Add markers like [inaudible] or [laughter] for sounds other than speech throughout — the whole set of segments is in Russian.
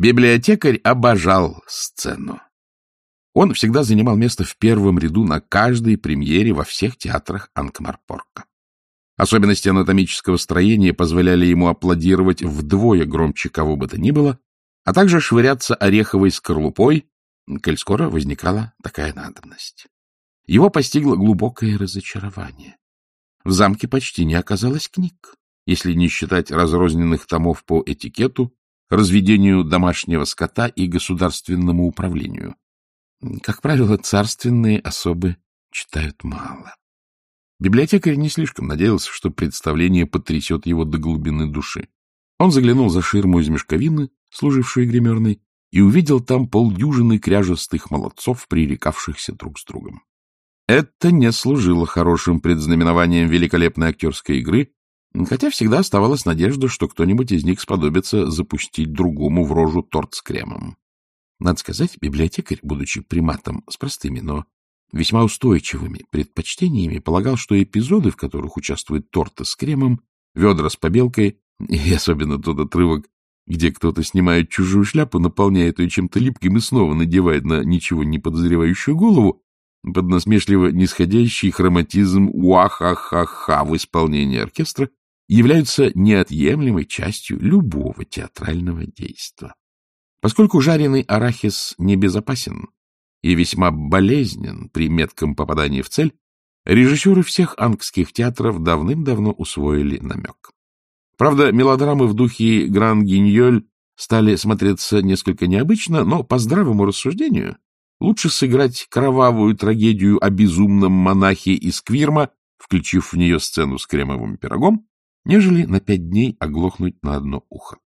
Библиотекарь обожал сцену. Он всегда занимал место в первом ряду на каждой премьере во всех театрах Анкмарпорка. Особенности анатомического строения позволяли ему аплодировать вдвое громче кого бы то ни было, а также швыряться ореховой скорлупой, коль скоро возникала такая надобность. Его постигло глубокое разочарование. В замке почти не оказалось книг, если не считать разрозненных томов по этикету, разведению домашнего скота и государственному управлению. Как правило, царственные особы читают мало. Библиотекарь не слишком надеялся, что представление потрясет его до глубины души. Он заглянул за ширму из мешковины, служившую гримерной, и увидел там полдюжины кряжестых молодцов, пререкавшихся друг с другом. Это не служило хорошим предзнаменованием великолепной актерской игры, хотя всегда оставалась надежда, что кто-нибудь из них сподобится запустить другому в рожу торт с кремом. Надо сказать, библиотекарь, будучи приматом с простыми, но весьма устойчивыми предпочтениями, полагал, что эпизоды, в которых участвует торты с кремом, ведра с побелкой, и [laughs] особенно тот отрывок, где кто-то снимает чужую шляпу, наполняет ее чем-то липким и снова надевает на ничего не подозревающую голову, под насмешливо нисходящий хроматизм «уа-ха-ха-ха» в исполнении оркестра, являются неотъемлемой частью любого театрального действа. Поскольку жареный арахис небезопасен и весьма болезнен при метком попадании в цель, режиссеры всех ангских театров давным-давно усвоили намек. Правда, мелодрамы в духе Гран-Гиньоль стали смотреться несколько необычно, но по здравому рассуждению лучше сыграть кровавую трагедию о безумном монахе из Квирма, включив в нее сцену с кремовым пирогом, нежели на пять дней оглохнуть на одно ухо.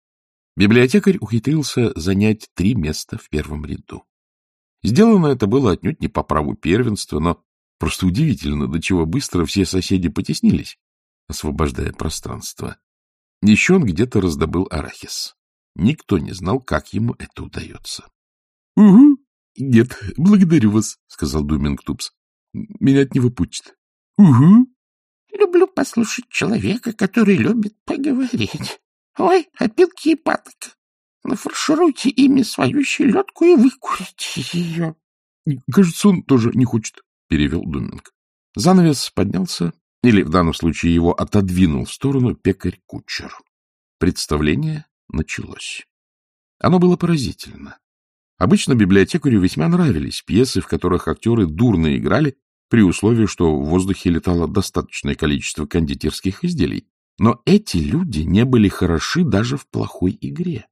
Библиотекарь ухитрился занять три места в первом ряду. Сделано это было отнюдь не по праву первенства, но просто удивительно, до чего быстро все соседи потеснились, освобождая пространство. Еще он где-то раздобыл арахис. Никто не знал, как ему это удается. — Угу. — Нет, благодарю вас, — сказал Думинг Тупс. — Меня от него пучит. — Угу. — Люблю послушать человека, который любит поговорить. Ой, опилки и паток. Нафаршируйте ими свою щелетку и выкурите ее. — Кажется, он тоже не хочет, — перевел Думинг. Занавес поднялся, или в данном случае его отодвинул в сторону пекарь-кучер. Представление началось. Оно было поразительно. Обычно библиотекарю весьма нравились пьесы, в которых актеры дурно играли, при условии, что в воздухе летало достаточное количество кондитерских изделий. Но эти люди не были хороши даже в плохой игре.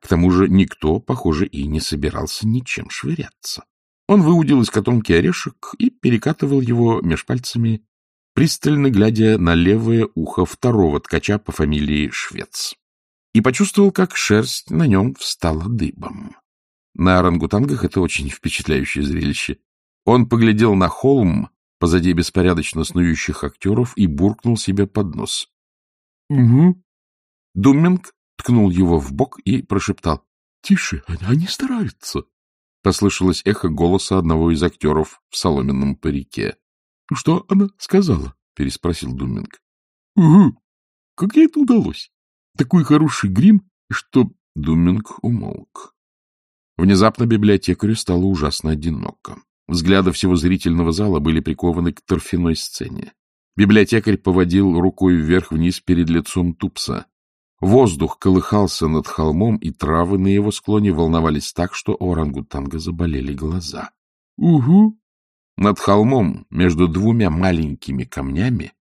К тому же никто, похоже, и не собирался ничем швыряться. Он выудил из котомки орешек и перекатывал его меж пальцами пристально глядя на левое ухо второго ткача по фамилии Швец, и почувствовал, как шерсть на нем встала дыбом. На орангутангах это очень впечатляющее зрелище. Он поглядел на холм позади беспорядочно снующих актеров и буркнул себе под нос. — Угу. Думинг ткнул его в бок и прошептал. — Тише, они стараются. Послышалось эхо голоса одного из актеров в соломенном парике. — Что она сказала? — переспросил Думинг. — Угу. Как ей это удалось? Такой хороший грим, что... Думинг умолк. Внезапно библиотекарю стало ужасно одиноко. Взгляды всего зрительного зала были прикованы к торфяной сцене. Библиотекарь поводил рукой вверх-вниз перед лицом Тупса. Воздух колыхался над холмом, и травы на его склоне волновались так, что у орангутанга заболели глаза. — Угу, над холмом, между двумя маленькими камнями,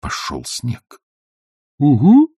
пошел снег. — Угу!